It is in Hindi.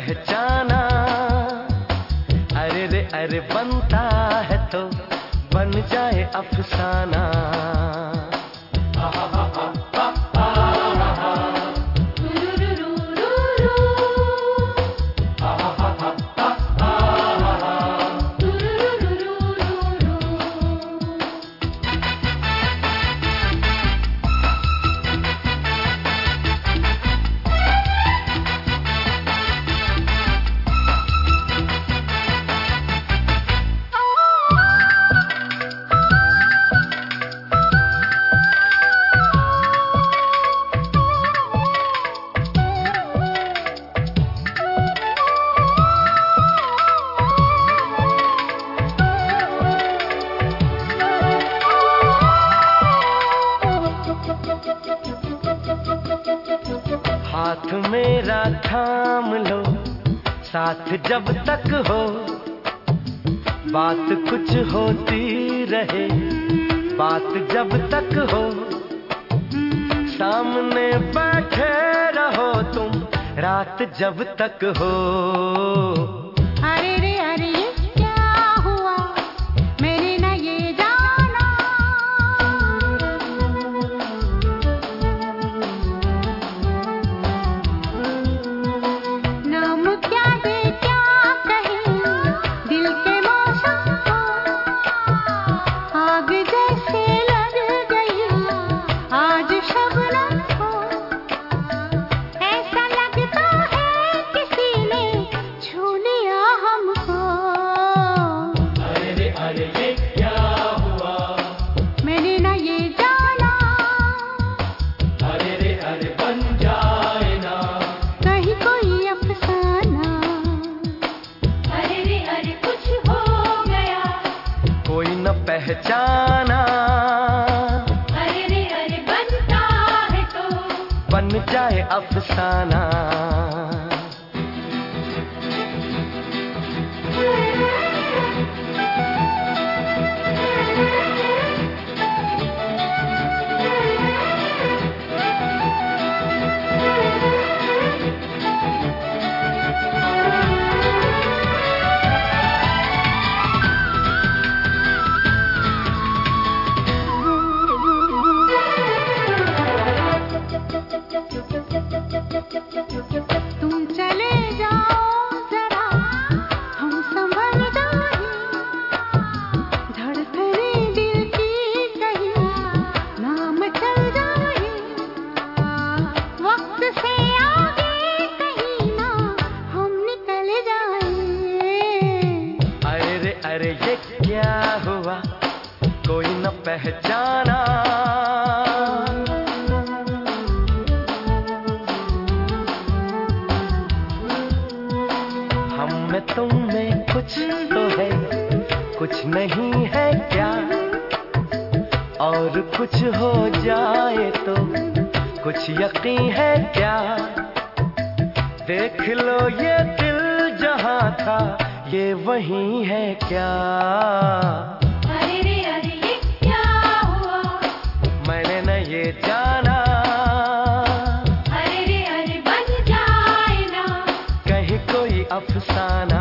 पहचाना। अरे रे अरे बनता है तो बन जाए अफसाना। थाम लो। साथ जब तक हो, बात कुछ होती रहे। बात जब तक हो, सामने बैठे रहो तुम। रात जब तक हो। पहचाना। अरे अरे बनता है तो। बन जाए अफसाना। तुम में कुछ तो है कुछ नहीं है क्या? और कुछ हो जाए तो कुछ यकीन है क्या? देख लो ये दिल जहाँ था ये वही है क्या? अरे रे अरे ये क्या हुआ? मैंने न ये जाना। अरे अरे बन जाए ना। कहीं कोई अफसाना।